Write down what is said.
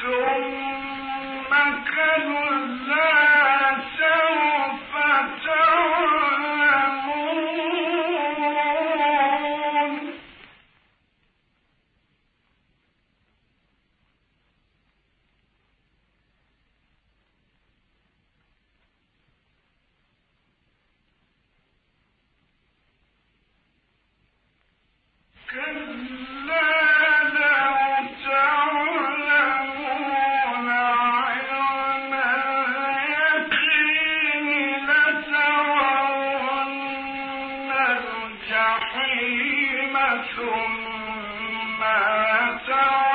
أشهر كلمة ما تعلم